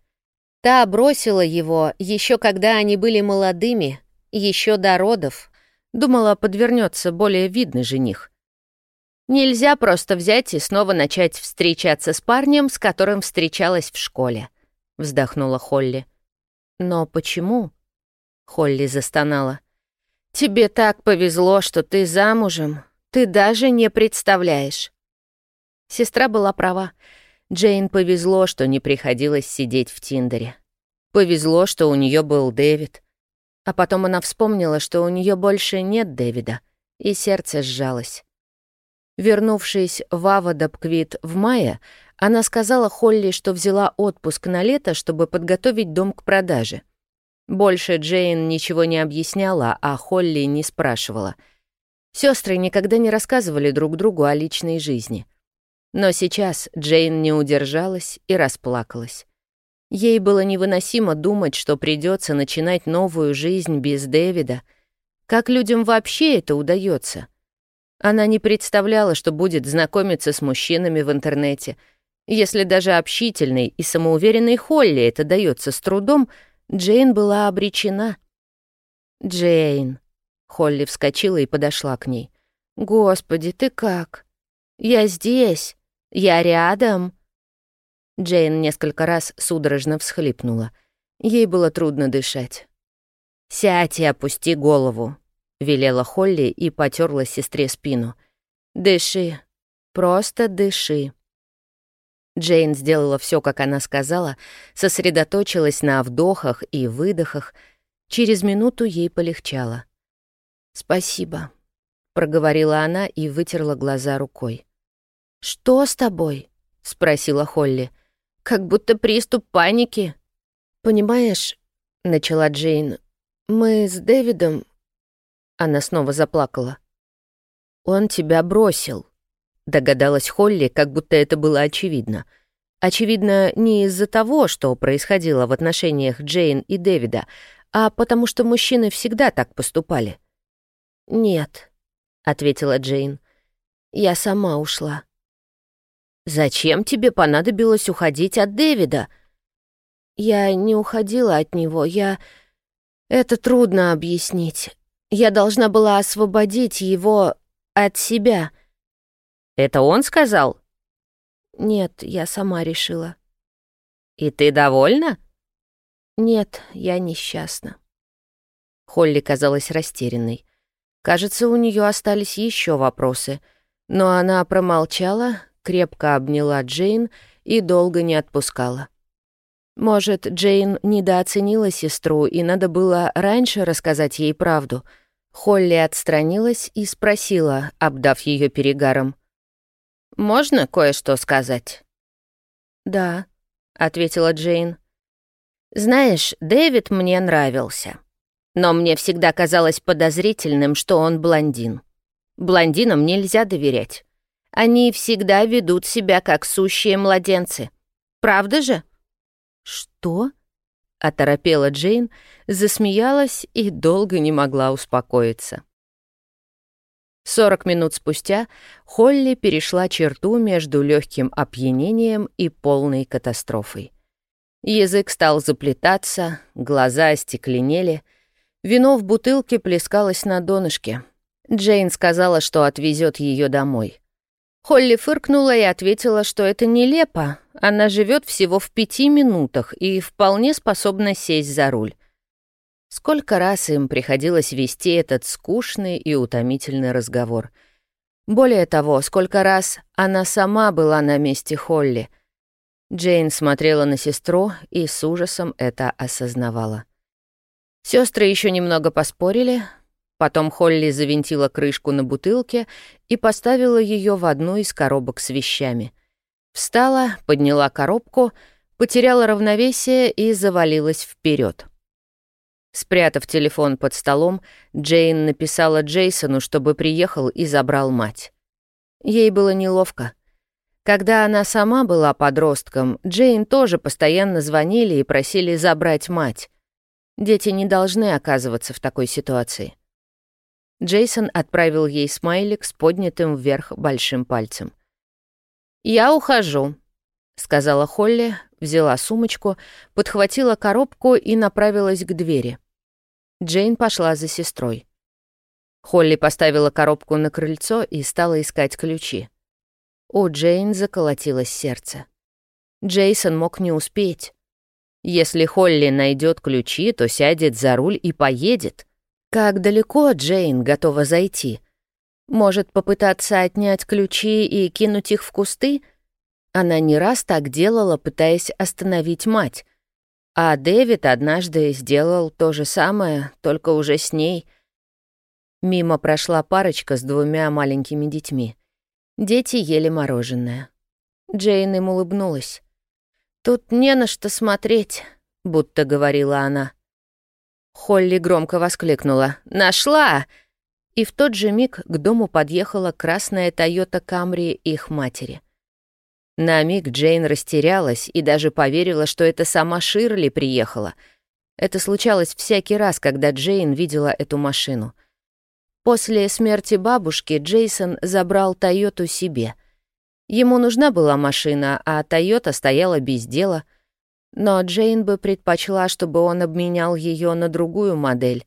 Speaker 1: Та бросила его еще когда они были молодыми, еще до родов. Думала, подвернется более видный жених. Нельзя просто взять и снова начать встречаться с парнем, с которым встречалась в школе, вздохнула Холли. «Но почему?» — Холли застонала. «Тебе так повезло, что ты замужем. Ты даже не представляешь». Сестра была права. Джейн повезло, что не приходилось сидеть в Тиндере. Повезло, что у нее был Дэвид. А потом она вспомнила, что у нее больше нет Дэвида, и сердце сжалось. Вернувшись в Авадабквит в мае, она сказала Холли, что взяла отпуск на лето, чтобы подготовить дом к продаже. Больше Джейн ничего не объясняла, а Холли не спрашивала. Сестры никогда не рассказывали друг другу о личной жизни. Но сейчас Джейн не удержалась и расплакалась. Ей было невыносимо думать, что придется начинать новую жизнь без Дэвида. Как людям вообще это удается? Она не представляла, что будет знакомиться с мужчинами в интернете — если даже общительной и самоуверенной Холли это дается с трудом, Джейн была обречена. «Джейн», — Холли вскочила и подошла к ней. «Господи, ты как? Я здесь. Я рядом». Джейн несколько раз судорожно всхлипнула. Ей было трудно дышать. «Сядь и опусти голову», — велела Холли и потерла сестре спину. «Дыши. Просто дыши». Джейн сделала все, как она сказала, сосредоточилась на вдохах и выдохах. Через минуту ей полегчало. «Спасибо», — проговорила она и вытерла глаза рукой. «Что с тобой?» — спросила Холли. как будто приступ паники. Понимаешь, начала Джейн, мы с Дэвидом... Она снова заплакала. Он тебя бросил, догадалась Холли, как будто это было очевидно. Очевидно, не из-за того, что происходило в отношениях Джейн и Дэвида, а потому что мужчины всегда так поступали. «Нет», — ответила Джейн, — «я сама ушла». «Зачем тебе понадобилось уходить от Дэвида?» «Я не уходила от него, я...» «Это трудно объяснить. Я должна была освободить его от себя».
Speaker 2: «Это он сказал?»
Speaker 1: «Нет, я сама решила».
Speaker 2: «И ты довольна?»
Speaker 1: «Нет, я несчастна».
Speaker 2: Холли казалась растерянной. Кажется, у нее остались еще вопросы, но она промолчала, крепко обняла Джейн и долго не отпускала. Может, Джейн недооценила сестру, и надо было раньше рассказать ей правду. Холли отстранилась и спросила, обдав ее перегаром. «Можно кое-что сказать?»
Speaker 1: «Да», —
Speaker 2: ответила Джейн. «Знаешь, Дэвид мне нравился. Но мне всегда казалось подозрительным, что он блондин. Блондинам нельзя доверять. Они всегда ведут себя как сущие младенцы. Правда же?»
Speaker 1: «Что?» — оторопела Джейн, засмеялась и долго не могла успокоиться. Сорок минут спустя Холли перешла черту между легким опьянением и полной катастрофой. Язык стал заплетаться, глаза остекленели, вино в бутылке плескалось на донышке. Джейн сказала, что отвезет ее домой. Холли фыркнула и ответила, что это нелепо. Она живет всего в пяти минутах и вполне способна сесть за руль. Сколько раз им приходилось вести этот скучный и утомительный разговор. Более того, сколько раз она сама была на месте Холли. Джейн смотрела на сестру и с ужасом это осознавала. Сестры еще немного поспорили, Потом Холли завинтила крышку на бутылке и поставила ее в одну из коробок с вещами. Встала, подняла коробку, потеряла равновесие и завалилась вперед. Спрятав телефон под столом, Джейн написала Джейсону, чтобы приехал и забрал мать. Ей было неловко. Когда она сама была подростком, Джейн тоже постоянно звонили и просили забрать мать. Дети не должны оказываться в такой ситуации. Джейсон отправил ей смайлик с поднятым вверх большим пальцем. «Я ухожу», — сказала Холли, взяла сумочку, подхватила коробку и направилась к двери. Джейн пошла за сестрой. Холли поставила коробку на крыльцо и стала искать ключи. У Джейн заколотилось сердце. Джейсон мог не успеть. Если Холли найдет ключи, то сядет за руль и поедет. Как далеко Джейн готова зайти? Может попытаться отнять ключи и кинуть их в кусты? Она не раз так делала, пытаясь остановить мать. А Дэвид однажды сделал то же самое, только уже с ней. Мимо прошла парочка с двумя маленькими детьми. Дети ели мороженое. Джейн им улыбнулась. «Тут не на что смотреть», — будто говорила она. Холли громко воскликнула «Нашла!» И в тот же миг к дому подъехала красная Тойота Камри их матери. На миг Джейн растерялась и даже поверила, что это сама Ширли приехала. Это случалось всякий раз, когда Джейн видела эту машину. После смерти бабушки Джейсон забрал Тойоту себе. Ему нужна была машина, а Тойота стояла без дела — но Джейн бы предпочла, чтобы он обменял ее на другую модель.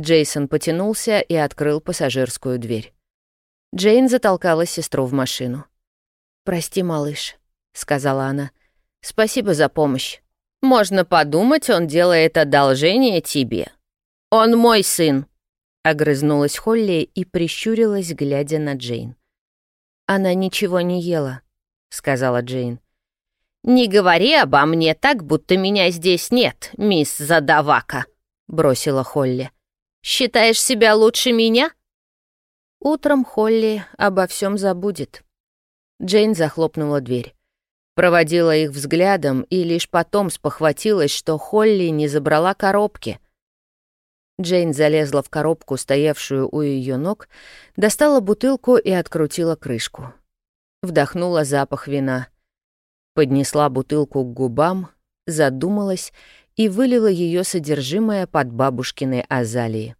Speaker 1: Джейсон потянулся и открыл пассажирскую дверь. Джейн затолкала сестру в машину. «Прости, малыш», — сказала она. «Спасибо за помощь. Можно подумать, он делает одолжение тебе. Он мой сын», — огрызнулась Холли и прищурилась, глядя на Джейн. «Она ничего не ела», — сказала Джейн. «Не говори обо мне так, будто меня здесь нет, мисс Задавака», — бросила Холли. «Считаешь себя лучше меня?» Утром Холли обо всем забудет. Джейн захлопнула дверь.
Speaker 2: Проводила их взглядом и лишь потом спохватилась, что Холли не забрала коробки. Джейн залезла в коробку, стоявшую у ее ног, достала бутылку и открутила крышку. Вдохнула запах вина. Поднесла бутылку к губам, задумалась и вылила ее содержимое под бабушкины азалии.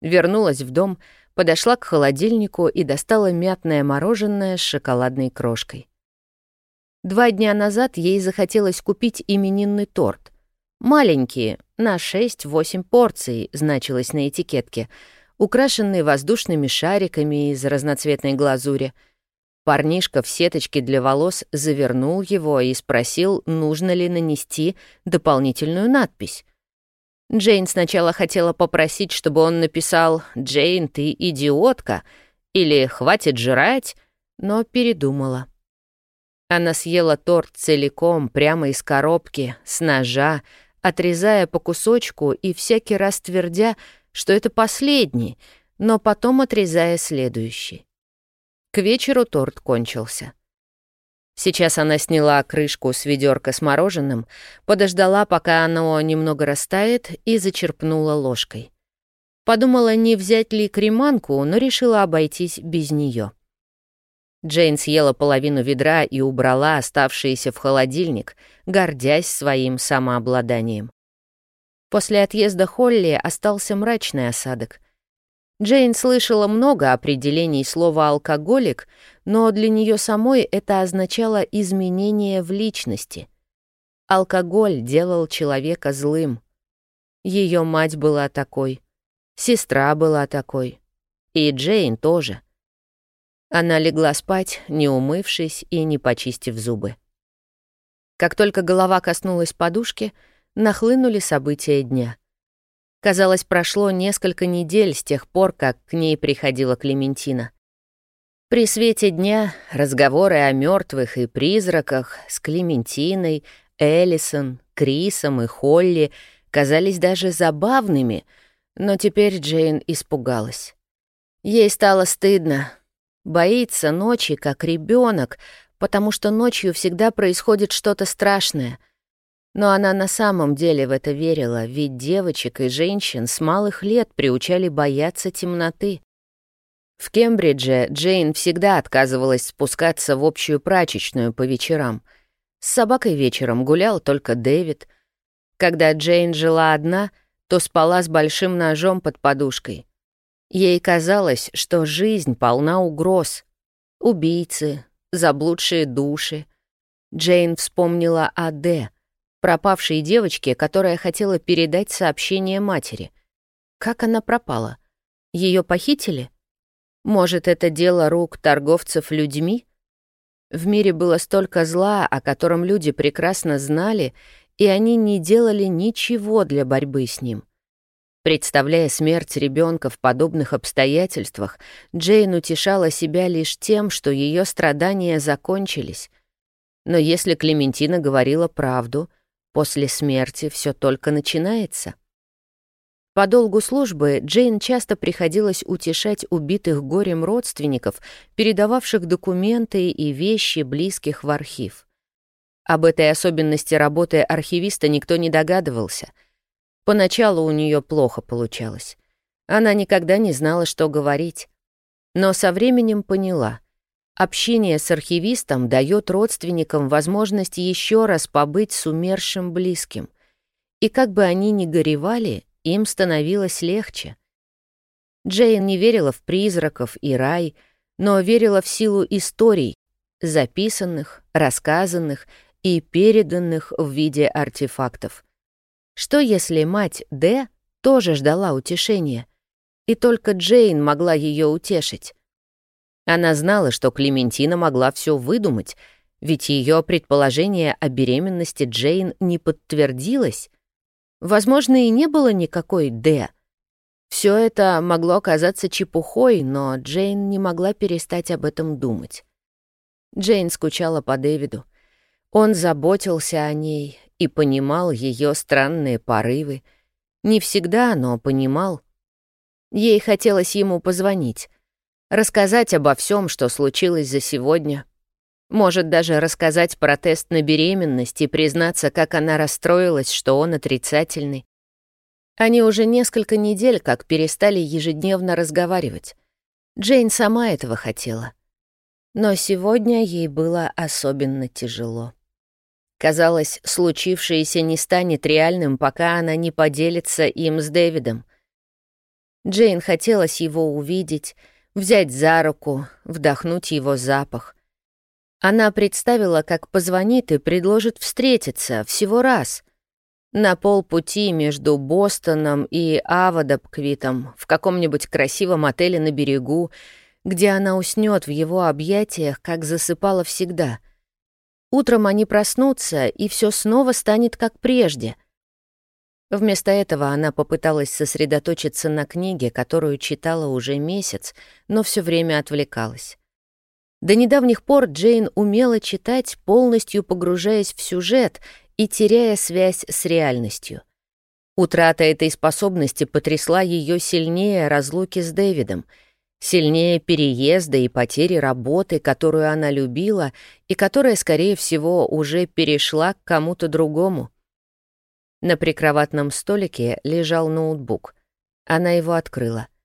Speaker 2: Вернулась в дом, подошла к холодильнику и достала мятное мороженое с шоколадной крошкой. Два дня назад ей захотелось купить именинный торт. Маленький, на 6-8 порций, значилось на этикетке, украшенный воздушными шариками из разноцветной глазури. Парнишка в сеточке для волос завернул его и спросил, нужно ли нанести дополнительную надпись. Джейн сначала хотела попросить, чтобы он написал «Джейн, ты идиотка» или «Хватит жрать», но передумала. Она съела торт целиком, прямо из коробки, с ножа, отрезая по кусочку и всякий раз твердя, что это последний, но потом отрезая следующий. К вечеру торт кончился. Сейчас она сняла крышку с ведерка с мороженым, подождала, пока оно немного растает, и зачерпнула ложкой. Подумала, не взять ли креманку, но решила обойтись без нее. Джейн съела половину ведра и убрала оставшиеся в холодильник, гордясь своим самообладанием. После отъезда Холли остался мрачный осадок. Джейн слышала много определений слова «алкоголик», но для нее самой это означало изменение в личности. Алкоголь делал человека злым. Ее мать была такой, сестра была такой, и Джейн тоже. Она легла спать, не умывшись и не почистив зубы. Как только голова коснулась подушки, нахлынули события дня. Казалось, прошло несколько недель с тех пор, как к ней приходила Клементина. При свете дня разговоры о мертвых и призраках с Клементиной, Эллисон, Крисом и Холли казались даже забавными, но теперь Джейн испугалась. Ей стало стыдно, Боится ночи, как ребенок, потому что ночью всегда происходит что-то страшное. Но она на самом деле в это верила, ведь девочек и женщин с малых лет приучали бояться темноты. В Кембридже Джейн всегда отказывалась спускаться в общую прачечную по вечерам. С собакой вечером гулял только Дэвид. Когда Джейн жила одна, то спала с большим ножом под подушкой. Ей казалось, что жизнь полна угроз. Убийцы, заблудшие души. Джейн вспомнила о Д, пропавшей девочке, которая хотела передать сообщение матери. Как она пропала? Ее похитили? Может, это дело рук торговцев людьми? В мире было столько зла, о котором люди прекрасно знали, и они не делали ничего для борьбы с ним — Представляя смерть ребенка в подобных обстоятельствах, Джейн утешала себя лишь тем, что ее страдания закончились. Но если Клементина говорила правду, после смерти все только начинается. По долгу службы Джейн часто приходилось утешать убитых горем родственников, передававших документы и вещи близких в архив. Об этой особенности работы архивиста никто не догадывался — Поначалу у нее плохо получалось. Она никогда не знала, что говорить. Но со временем поняла. Общение с архивистом дает родственникам возможность еще раз побыть с умершим близким. И как бы они ни горевали, им становилось легче. Джейн не верила в призраков и рай, но верила в силу историй, записанных, рассказанных и переданных в виде артефактов. Что если мать Д тоже ждала утешения, и только Джейн могла ее утешить? Она знала, что Клементина могла все выдумать, ведь ее предположение о беременности Джейн не подтвердилось. Возможно, и не было никакой Д. Все это могло оказаться чепухой, но Джейн не могла перестать об этом думать. Джейн скучала по Дэвиду. Он заботился о ней, и понимал ее странные порывы. Не всегда, но понимал. Ей хотелось ему позвонить, рассказать обо всем, что случилось за сегодня. Может даже рассказать про тест на беременность и признаться, как она расстроилась, что он отрицательный. Они уже несколько недель как перестали ежедневно разговаривать. Джейн сама этого хотела. Но сегодня ей было особенно тяжело. Казалось, случившееся не станет реальным, пока она не поделится им с Дэвидом. Джейн хотелось его увидеть, взять за руку, вдохнуть его запах. Она представила, как позвонит и предложит встретиться всего раз. На полпути между Бостоном и Авадабквитом в каком-нибудь красивом отеле на берегу, где она уснет в его объятиях, как засыпала всегда. Утром они проснутся, и все снова станет как прежде. Вместо этого она попыталась сосредоточиться на книге, которую читала уже месяц, но все время отвлекалась. До недавних пор Джейн умела читать, полностью погружаясь в сюжет и теряя связь с реальностью. Утрата этой способности потрясла ее сильнее разлуки с Дэвидом, сильнее переезда и потери работы, которую она любила и которая, скорее всего, уже перешла к кому-то другому. На прикроватном столике лежал ноутбук. Она его открыла —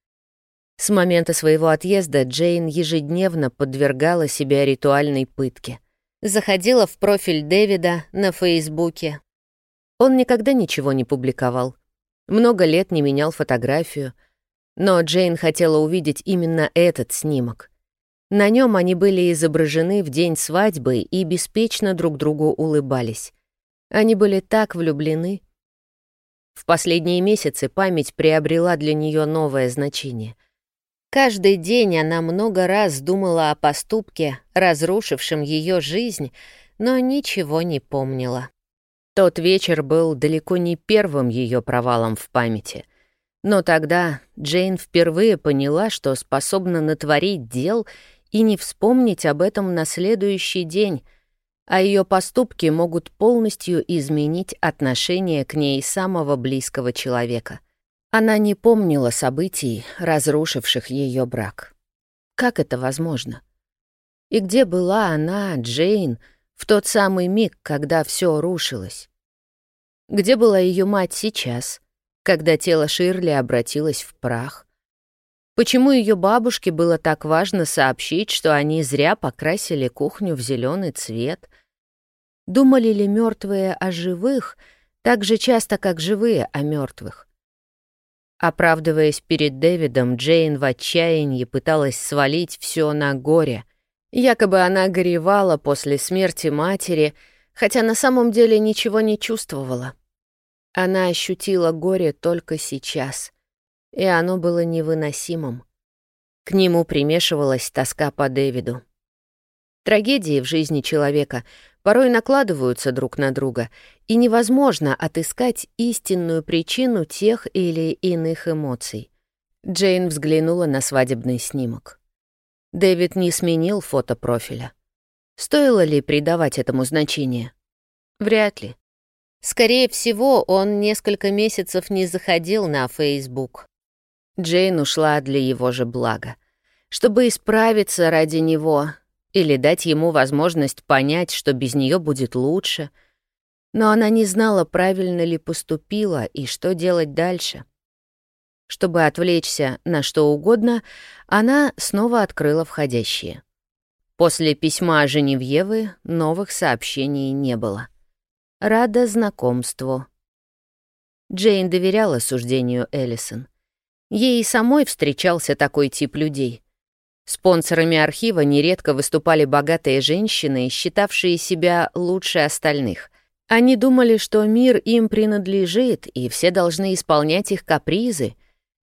Speaker 2: с момента своего отъезда Джейн ежедневно подвергала себя ритуальной пытке. Заходила в профиль Дэвида на Фейсбуке. Он никогда ничего не публиковал. Много лет не менял фотографию. Но Джейн хотела увидеть именно этот снимок. На нем они были изображены в день свадьбы и беспечно друг другу улыбались. Они были так влюблены. В последние месяцы память приобрела для нее новое значение — Каждый день она много раз думала о поступке, разрушившем ее жизнь, но ничего не помнила. Тот вечер был далеко не первым ее провалом в памяти. Но тогда Джейн впервые поняла, что способна натворить дел и не вспомнить об этом на следующий день, а ее поступки могут полностью изменить отношение к ней самого близкого человека — она не помнила событий, разрушивших ее брак. Как это возможно? И где была она, Джейн, в тот самый миг, когда все рушилось? Где была ее мать сейчас, когда тело Ширли обратилось в прах? Почему ее бабушке было так важно сообщить, что они зря покрасили кухню в зеленый цвет? Думали ли мертвые о живых так же часто, как живые о мертвых? Оправдываясь перед Дэвидом, Джейн в отчаянии пыталась свалить все на горе. Якобы она горевала после смерти матери, хотя на самом деле ничего не чувствовала. Она ощутила горе только сейчас, и оно было невыносимым. К нему примешивалась тоска по Дэвиду. Трагедии в жизни человека порой накладываются друг на друга, и невозможно отыскать истинную причину тех или иных эмоций. Джейн взглянула на свадебный снимок. Дэвид не сменил фото профиля. Стоило ли придавать этому значение? Вряд ли. Скорее всего, он несколько месяцев не заходил на Facebook. Джейн ушла для его же блага. Чтобы исправиться ради него, или дать ему возможность понять, что без нее будет лучше. Но она не знала, правильно ли поступила и что делать дальше. Чтобы отвлечься на что угодно, она снова открыла входящие. После письма Женевьевы новых сообщений не было. Рада знакомству. Джейн доверяла суждению Эллисон. Ей и самой встречался такой тип людей — Спонсорами архива нередко выступали богатые женщины, считавшие себя лучше остальных. Они думали, что мир им принадлежит, и все должны исполнять их капризы.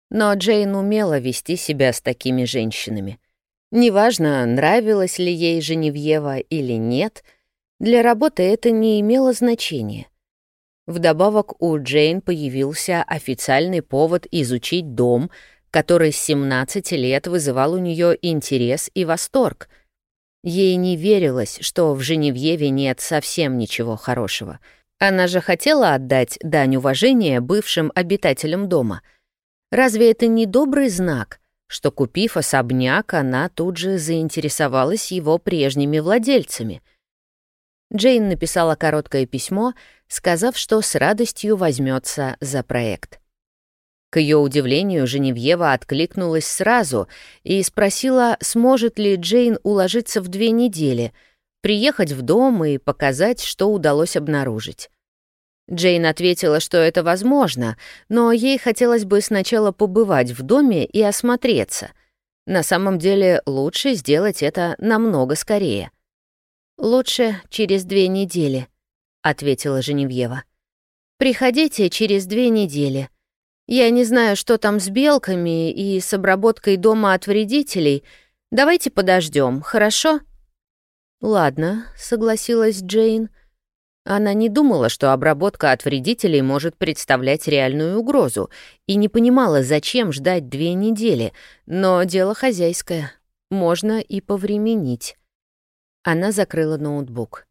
Speaker 2: Но Джейн умела вести себя с такими женщинами. Неважно, нравилась ли ей Женевьева или нет, для работы это не имело значения. Вдобавок у Джейн появился официальный повод изучить дом — который с 17 лет вызывал у нее интерес и восторг. Ей не верилось, что в Женевьеве нет совсем ничего хорошего. Она же хотела отдать дань уважения бывшим обитателям дома. Разве это не добрый знак, что, купив особняк, она тут же заинтересовалась его прежними владельцами. Джейн написала короткое письмо, сказав, что с радостью возьмется за проект. К ее удивлению, Женевьева откликнулась сразу и спросила, сможет ли Джейн уложиться в две недели, приехать в дом и показать, что удалось обнаружить. Джейн ответила, что это возможно, но ей хотелось бы сначала побывать в доме и осмотреться. На самом деле лучше сделать это намного скорее. «Лучше через две недели», — ответила Женевьева. «Приходите через две недели. Я не знаю, что там с белками и с обработкой дома от вредителей. Давайте подождем, хорошо?» «Ладно», — согласилась Джейн. Она не думала, что обработка от вредителей может представлять реальную угрозу, и не понимала, зачем ждать две недели, но дело хозяйское. Можно и повременить. Она закрыла ноутбук.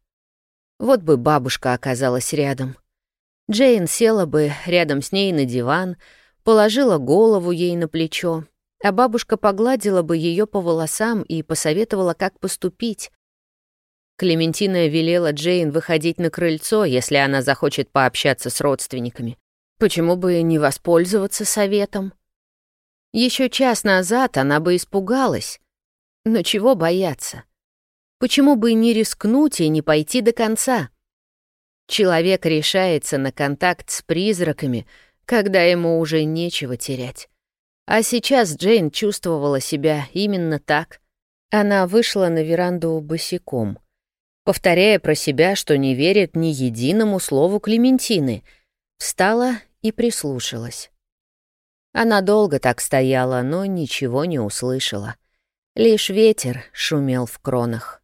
Speaker 2: Вот бы бабушка оказалась рядом. Джейн села бы рядом с ней на диван, положила голову ей на плечо, а бабушка погладила бы ее по волосам и посоветовала, как поступить. Клементина велела Джейн выходить на крыльцо, если она захочет пообщаться с родственниками. Почему бы не воспользоваться советом? Еще час назад она бы испугалась. Но чего бояться? Почему бы не рискнуть и не пойти до конца? Человек решается на контакт с призраками, когда ему уже нечего терять. А сейчас Джейн чувствовала себя именно так. Она вышла на веранду босиком повторяя про себя, что не верит ни единому слову Клементины, встала и прислушалась. Она долго так стояла, но ничего не услышала. Лишь ветер шумел в кронах.